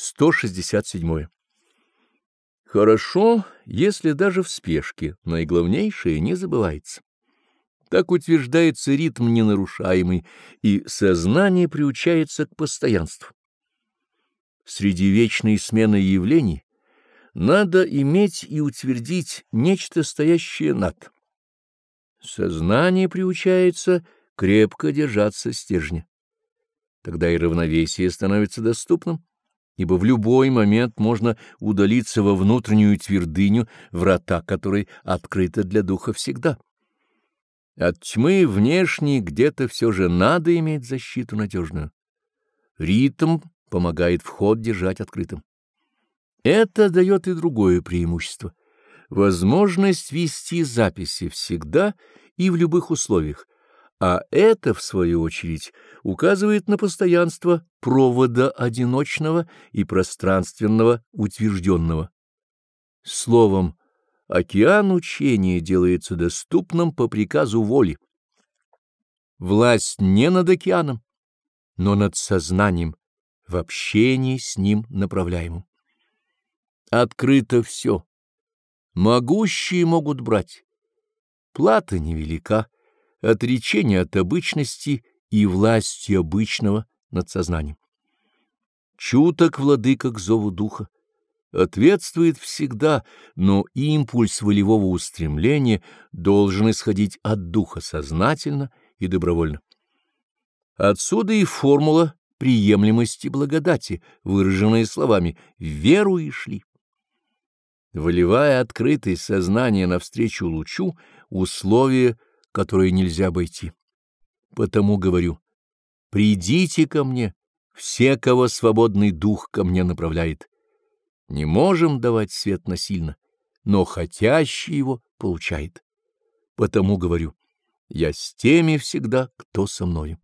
167. Хорошо, если даже в спешке наиглавнейшее не забывается. Так утверждается ритм ненарушаемый, и сознание приучается к постоянству. Среди вечной смены явлений надо иметь и утвердить нечто стоящее над. Сознание приучается крепко держаться стержня. Тогда и равновесие становится доступным, ибо в любой момент можно удалиться во внутреннюю твердыню, врата которой открыты для духа всегда. От тьмы внешней где-то все же надо иметь защиту надежную. Ритм помогает вход держать открытым. Это дает и другое преимущество — возможность вести записи всегда и в любых условиях, а это, в свою очередь, указывает на постоянство провода одиночного и пространственного утвержденного. Словом, Океан учения делается доступным по приказу воли. Власть не над океаном, но над сознанием, в общении с ним направляемым. Открыто все. Могущие могут брать. Плата невелика, отречение от обычности и власти обычного над сознанием. Чуток владыка к зову духа ответствует всегда, но импульс волевого устремления должен исходить от духа сознательно и добровольно. Отсюда и формула приемлемости благодати, выраженная словами «веру и шли». Выливая открытое сознание навстречу лучу, условие, которое нельзя обойти. Потому говорю, придите ко мне, все, кого свободный дух ко мне направляет не можем давать свет насильно, но хотящий его получает. Потому говорю, я с теми всегда, кто со мною.